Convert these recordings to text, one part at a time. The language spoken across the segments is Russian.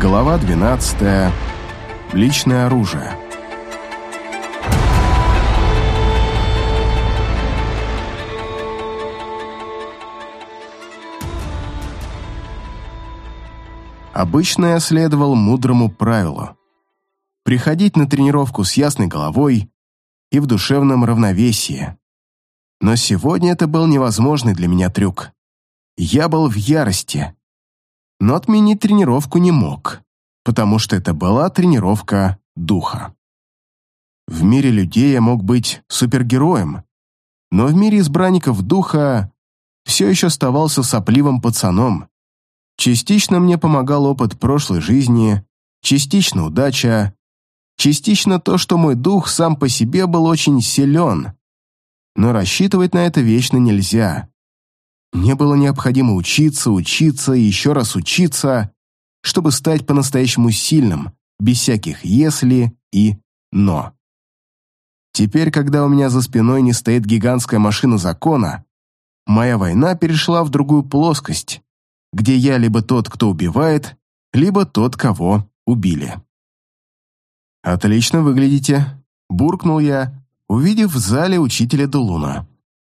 Глава 12. Личное оружие. Обычно я следовал мудрому правилу. Приходить на тренировку с ясной головой и в душевном равновесии. Но сегодня это был невозможный для меня трюк. Я был в ярости, но отменить тренировку не мог, потому что это была тренировка духа. В мире людей я мог быть супергероем, но в мире избранников духа все еще оставался сопливым пацаном. Частично мне помогал опыт прошлой жизни, частично удача, частично то, что мой дух сам по себе был очень силен. Но рассчитывать на это вечно нельзя. Мне было необходимо учиться, учиться и еще раз учиться, чтобы стать по-настоящему сильным, без всяких «если» и «но». Теперь, когда у меня за спиной не стоит гигантская машина закона, моя война перешла в другую плоскость, где я либо тот, кто убивает, либо тот, кого убили. «Отлично выглядите», — буркнул я, увидев в зале учителя Дулуна.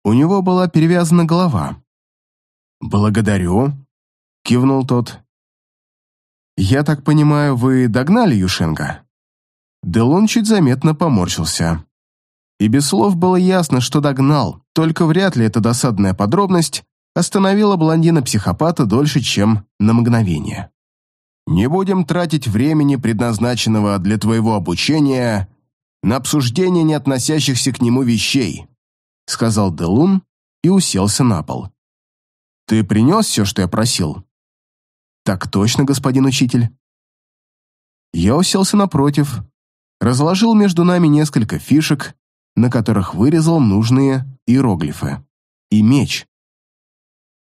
У него была перевязана голова, «Благодарю», — кивнул тот. «Я так понимаю, вы догнали Юшенга?» Делон чуть заметно поморщился. И без слов было ясно, что догнал, только вряд ли эта досадная подробность остановила блондина-психопата дольше, чем на мгновение. «Не будем тратить времени, предназначенного для твоего обучения, на обсуждение не относящихся к нему вещей», сказал Делун и уселся на пол. Ты принес все, что я просил?» «Так точно, господин учитель». Я уселся напротив, разложил между нами несколько фишек, на которых вырезал нужные иероглифы. И меч.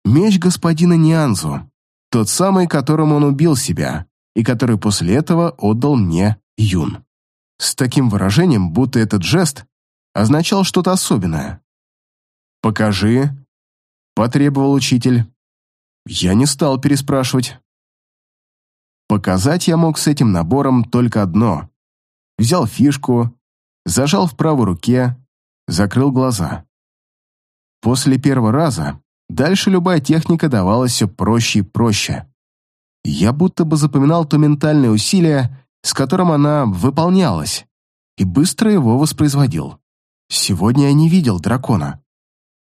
Меч господина Нианзу, тот самый, которым он убил себя, и который после этого отдал мне Юн. С таким выражением, будто этот жест означал что-то особенное. «Покажи», потребовал учитель. Я не стал переспрашивать. Показать я мог с этим набором только одно. Взял фишку, зажал в правой руке, закрыл глаза. После первого раза дальше любая техника давалась все проще и проще. Я будто бы запоминал то ментальное усилие, с которым она выполнялась, и быстро его воспроизводил. Сегодня я не видел дракона.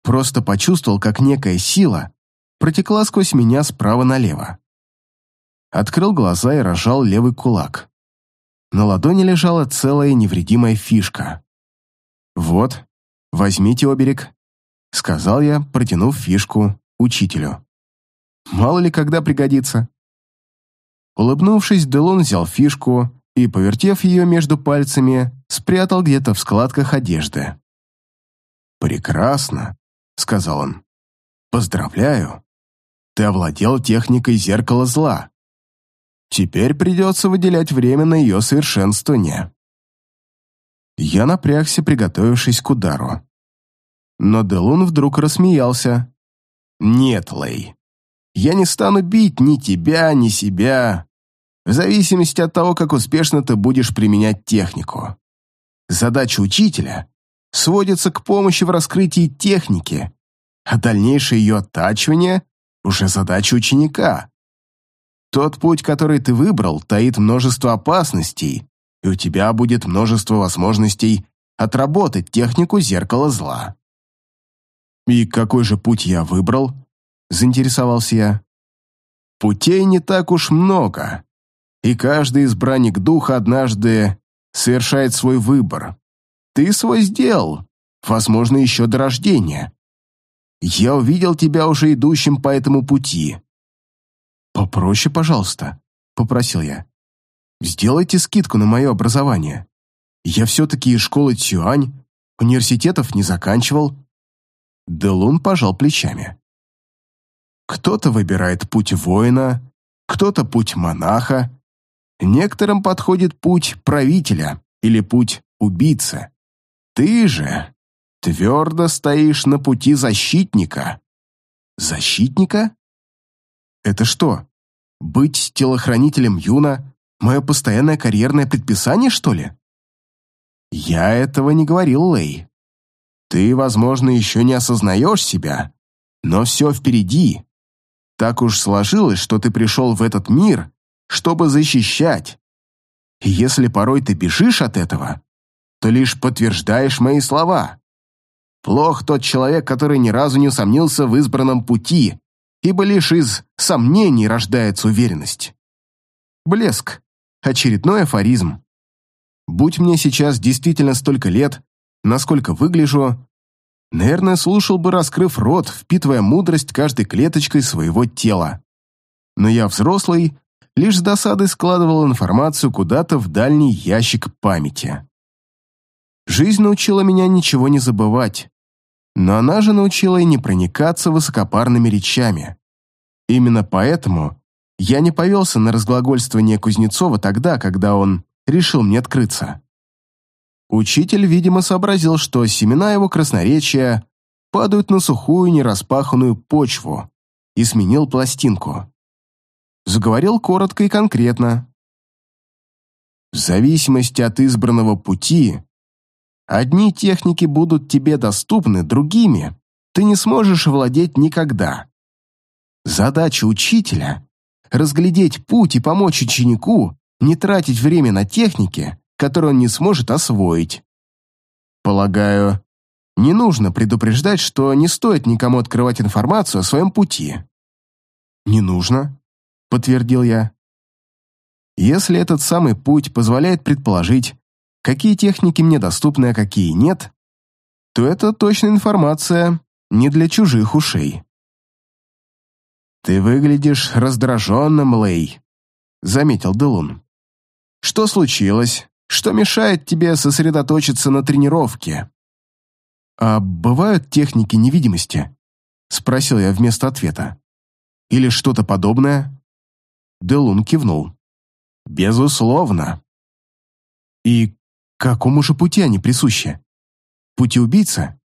Просто почувствовал, как некая сила протекла сквозь меня справа налево. Открыл глаза и рожал левый кулак. На ладони лежала целая невредимая фишка. «Вот, возьмите оберег», — сказал я, протянув фишку учителю. «Мало ли когда пригодится». Улыбнувшись, Делон взял фишку и, повертев ее между пальцами, спрятал где-то в складках одежды. «Прекрасно», сказал он. «Поздравляю. Ты овладел техникой зеркала зла. Теперь придется выделять время на ее совершенствование». Я напрягся, приготовившись к удару. Но Делун вдруг рассмеялся. «Нет, Лэй, я не стану бить ни тебя, ни себя, в зависимости от того, как успешно ты будешь применять технику. Задача учителя сводится к помощи в раскрытии техники, а дальнейшее ее оттачивание – уже задача ученика. Тот путь, который ты выбрал, таит множество опасностей, и у тебя будет множество возможностей отработать технику зеркала зла. «И какой же путь я выбрал?» – заинтересовался я. «Путей не так уж много, и каждый избранник духа однажды совершает свой выбор. Ты свой сделал, возможно, еще до рождения. Я увидел тебя уже идущим по этому пути. Попроще, пожалуйста, попросил я. Сделайте скидку на мое образование. Я все-таки из школы Цюань, университетов не заканчивал. Делун пожал плечами. Кто-то выбирает путь воина, кто-то путь монаха, некоторым подходит путь правителя или путь убийцы. Ты же твердо стоишь на пути защитника. Защитника? Это что, Быть телохранителем Юна — мое постоянное карьерное предписание, что ли? Я этого не говорил, Лэй. Ты, возможно, еще не осознаешь себя, но все впереди. Так уж сложилось, что ты пришел в этот мир, чтобы защищать. И если порой ты бежишь от этого, то лишь подтверждаешь мои слова. Плох тот человек, который ни разу не усомнился в избранном пути, ибо лишь из сомнений рождается уверенность. Блеск. Очередной афоризм. Будь мне сейчас действительно столько лет, насколько выгляжу, наверное, слушал бы, раскрыв рот, впитывая мудрость каждой клеточкой своего тела. Но я взрослый, лишь с досадой складывал информацию куда-то в дальний ящик памяти. Жизнь научила меня ничего не забывать, но она же научила и не проникаться высокопарными речами. Именно поэтому я не повелся на разглагольствование Кузнецова тогда, когда он решил мне открыться. Учитель, видимо, сообразил, что семена его красноречия падают на сухую нераспаханную почву и сменил пластинку. Заговорил коротко и конкретно. В зависимости от избранного пути, одни техники будут тебе доступны, другими ты не сможешь владеть никогда. Задача учителя — разглядеть путь и помочь ученику не тратить время на техники, которые он не сможет освоить. Полагаю, не нужно предупреждать, что не стоит никому открывать информацию о своем пути. «Не нужно», — подтвердил я. «Если этот самый путь позволяет предположить, какие техники мне доступны, а какие нет, то это точная информация не для чужих ушей». «Ты выглядишь раздраженным, Лей», — заметил Делун. Что случилось? Что мешает тебе сосредоточиться на тренировке? А бывают техники невидимости? Спросил я вместо ответа. Или что-то подобное? Делун кивнул. Безусловно. И какому же пути они присущи? Пути убийцы?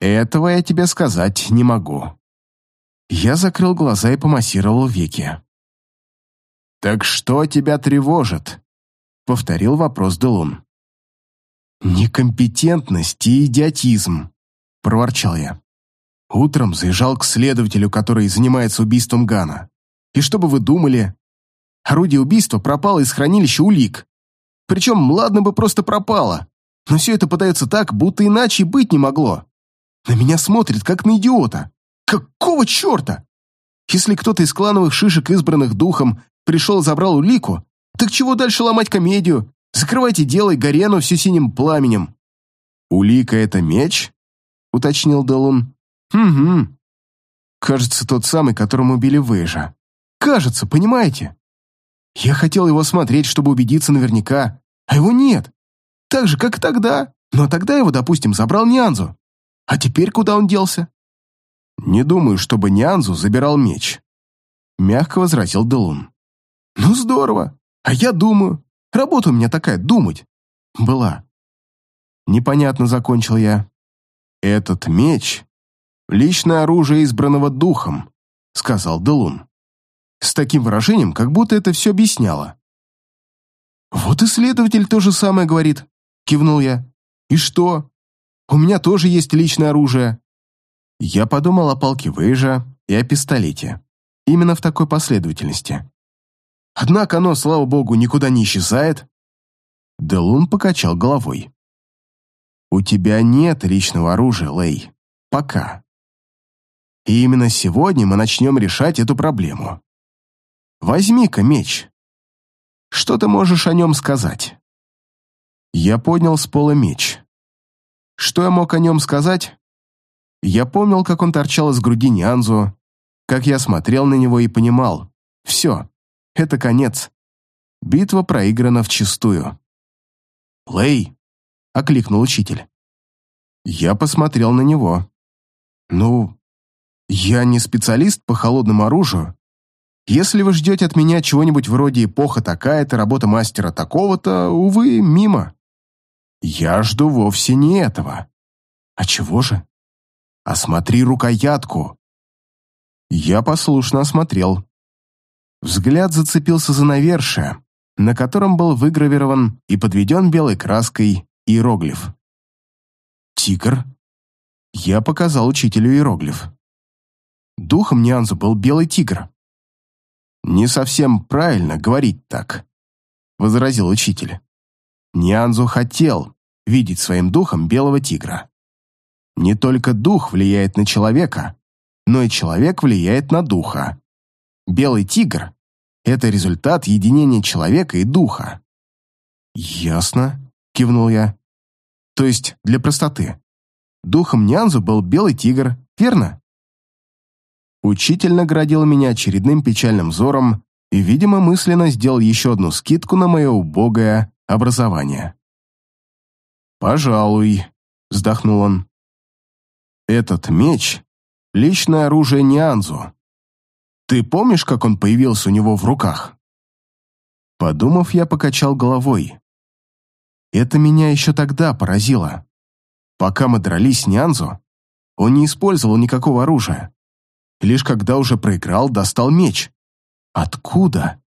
Этого я тебе сказать не могу. Я закрыл глаза и помассировал веки. «Так что тебя тревожит?» — повторил вопрос Делун. «Некомпетентность и идиотизм», — проворчал я. Утром заезжал к следователю, который занимается убийством Гана. И что бы вы думали? Орудие убийства пропало из хранилища улик. Причем, ладно бы просто пропало, но все это подается так, будто иначе быть не могло. На меня смотрит, как на идиота. Какого черта? Если кто-то из клановых шишек, избранных духом, Пришел, забрал улику. Так чего дальше ломать комедию? Закрывайте дело и гори оно все синим пламенем. Улика — это меч? Уточнил Делун. Угу. Кажется, тот самый, которым убили Вейжа. Кажется, понимаете? Я хотел его смотреть, чтобы убедиться наверняка, а его нет. Так же, как и тогда. Но тогда его, допустим, забрал Нянзу. А теперь куда он делся? Не думаю, чтобы Нянзу забирал меч. Мягко возразил Делун. Ну, здорово. А я думаю. Работа у меня такая, думать. Была. Непонятно закончил я. Этот меч — личное оружие избранного духом, сказал Делун. С таким выражением, как будто это все объясняло. Вот и следователь то же самое говорит, кивнул я. И что? У меня тоже есть личное оружие. Я подумал о палке Вейжа и о пистолете. Именно в такой последовательности. Однако оно, слава богу, никуда не исчезает. Делун покачал головой. У тебя нет личного оружия, Лей. Пока. И именно сегодня мы начнем решать эту проблему. Возьми-ка меч. Что ты можешь о нем сказать? Я поднял с пола меч. Что я мог о нем сказать? Я помнил, как он торчал из груди Нянзу, как я смотрел на него и понимал. Все. Это конец. Битва проиграна вчистую. «Лэй!» — окликнул учитель. Я посмотрел на него. «Ну, я не специалист по холодному оружию. Если вы ждете от меня чего-нибудь вроде «эпоха такая-то, работа мастера такого-то», увы, мимо. Я жду вовсе не этого. А чего же? Осмотри рукоятку. Я послушно осмотрел. Взгляд зацепился за навершие, на котором был выгравирован и подведен белой краской иероглиф. «Тигр?» Я показал учителю иероглиф. Духом Нянзу был белый тигр. «Не совсем правильно говорить так», — возразил учитель. Нянзу хотел видеть своим духом белого тигра. Не только дух влияет на человека, но и человек влияет на духа. Белый тигр — это результат единения человека и духа. «Ясно», — кивнул я. «То есть, для простоты. Духом Нянзу был белый тигр, верно?» Учитель наградил меня очередным печальным взором и, видимо, мысленно сделал еще одну скидку на мое убогое образование. «Пожалуй», — вздохнул он. «Этот меч — личное оружие Нианзу. Ты помнишь, как он появился у него в руках?» Подумав, я покачал головой. Это меня еще тогда поразило. Пока мы дрались с Нянзу, он не использовал никакого оружия лишь когда уже проиграл, достал меч. Откуда?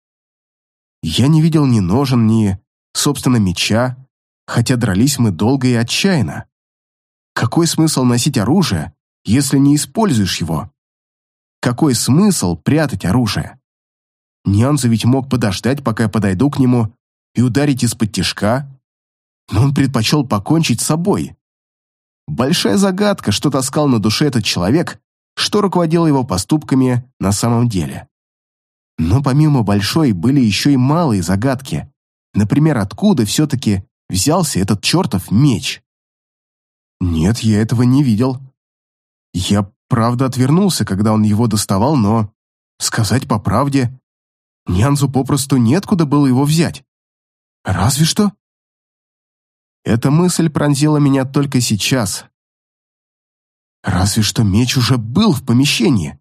Я не видел ни ножен, ни, собственно, меча, хотя дрались мы долго и отчаянно. Какой смысл носить оружие, если не используешь его? Какой смысл прятать оружие? Нянза ведь мог подождать, пока я подойду к нему, и ударить из-под тишка, но он предпочел покончить с собой. Большая загадка, что таскал на душе этот человек, что руководило его поступками на самом деле. Но помимо большой были еще и малые загадки. Например, откуда все-таки взялся этот чертов меч? Нет, я этого не видел. Я, правда, отвернулся, когда он его доставал, но, сказать по правде, Нянзу попросту неоткуда было его взять. Разве что... Эта мысль пронзила меня только сейчас, Разве что меч уже был в помещении.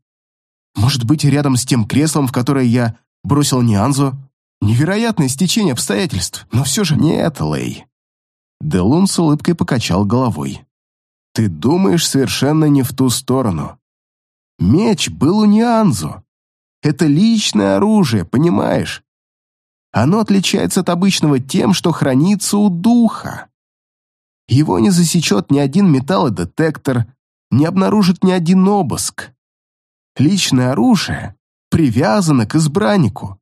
Может быть, рядом с тем креслом, в которое я бросил Нианзу? Невероятное стечение обстоятельств, но все же нет, Лэй. Делун с улыбкой покачал головой. Ты думаешь совершенно не в ту сторону. Меч был у Нианзу. Это личное оружие, понимаешь? Оно отличается от обычного тем, что хранится у духа. Его не засечет ни один металлодетектор, не обнаружит ни один обыск. Личное оружие привязано к избраннику.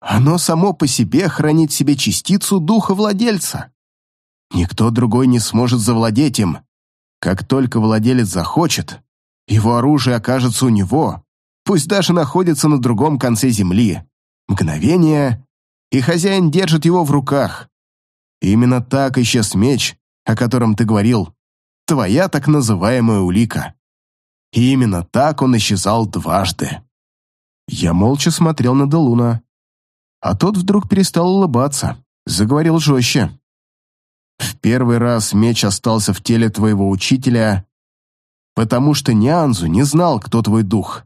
Оно само по себе хранит в себе частицу духа владельца. Никто другой не сможет завладеть им. Как только владелец захочет, его оружие окажется у него, пусть даже находится на другом конце земли. Мгновение, и хозяин держит его в руках. Именно так исчез меч, о котором ты говорил, твоя так называемая улика. И именно так он исчезал дважды. Я молча смотрел на Делуна, а тот вдруг перестал улыбаться, заговорил жестче. В первый раз меч остался в теле твоего учителя, потому что Нианзу не знал, кто твой дух.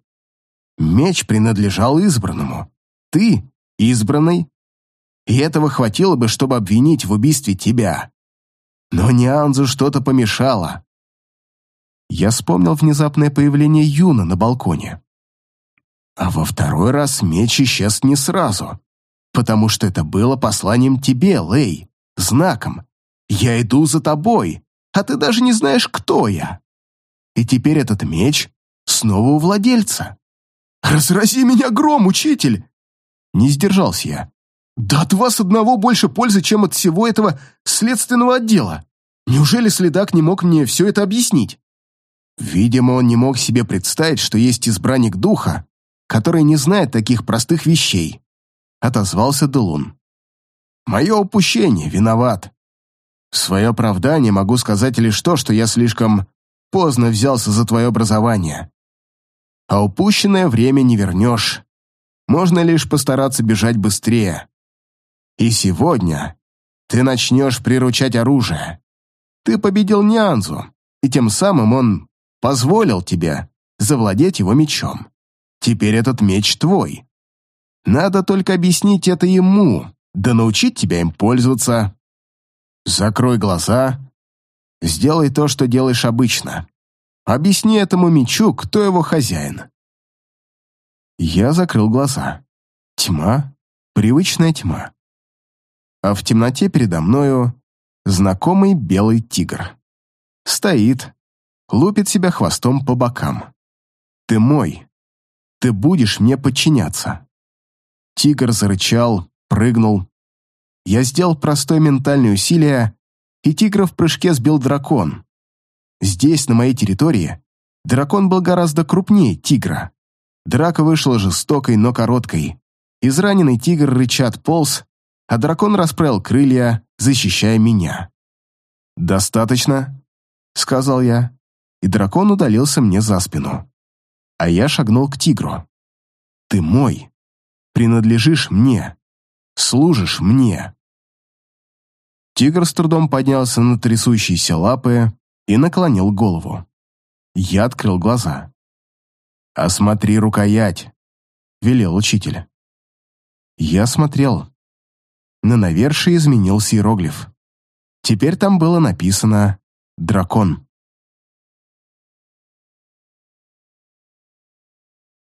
Меч принадлежал избранному. Ты избранный. И этого хватило бы, чтобы обвинить в убийстве тебя. Но Нианзу что-то помешало. Я вспомнил внезапное появление Юна на балконе. А во второй раз меч исчез не сразу, потому что это было посланием тебе, Лей, знаком. Я иду за тобой, а ты даже не знаешь, кто я. И теперь этот меч снова у владельца. «Разрази меня гром, учитель!» Не сдержался я. Да от вас одного больше пользы, чем от всего этого следственного отдела. Неужели следак не мог мне все это объяснить? Видимо, он не мог себе представить, что есть избранник духа, который не знает таких простых вещей. Отозвался Делун. Мое упущение, виноват. В свое оправдание могу сказать лишь то, что я слишком поздно взялся за твое образование. А упущенное время не вернешь. Можно лишь постараться бежать быстрее. И сегодня ты начнешь приручать оружие. Ты победил Нянзу, и тем самым он позволил тебе завладеть его мечом. Теперь этот меч твой. Надо только объяснить это ему, да научить тебя им пользоваться. Закрой глаза, сделай то, что делаешь обычно. Объясни этому мечу, кто его хозяин. Я закрыл глаза. Тьма, привычная тьма. А в темноте передо мною знакомый белый тигр. Стоит, лупит себя хвостом по бокам. Ты мой. Ты будешь мне подчиняться. Тигр зарычал, прыгнул. Я сделал простое ментальное усилие, и тигра в прыжке сбил дракон. Здесь, на моей территории, дракон был гораздо крупнее тигра. Драка вышла жестокой, но короткой. Израненный тигр рычат полз, а дракон расправил крылья, защищая меня. «Достаточно», — сказал я, и дракон удалился мне за спину. А я шагнул к тигру. «Ты мой. Принадлежишь мне. Служишь мне». Тигр с трудом поднялся на трясущиеся лапы и наклонил голову. Я открыл глаза. «Осмотри рукоять», — велел учитель. Я смотрел. На навершие изменился иероглиф. Теперь там было написано «Дракон».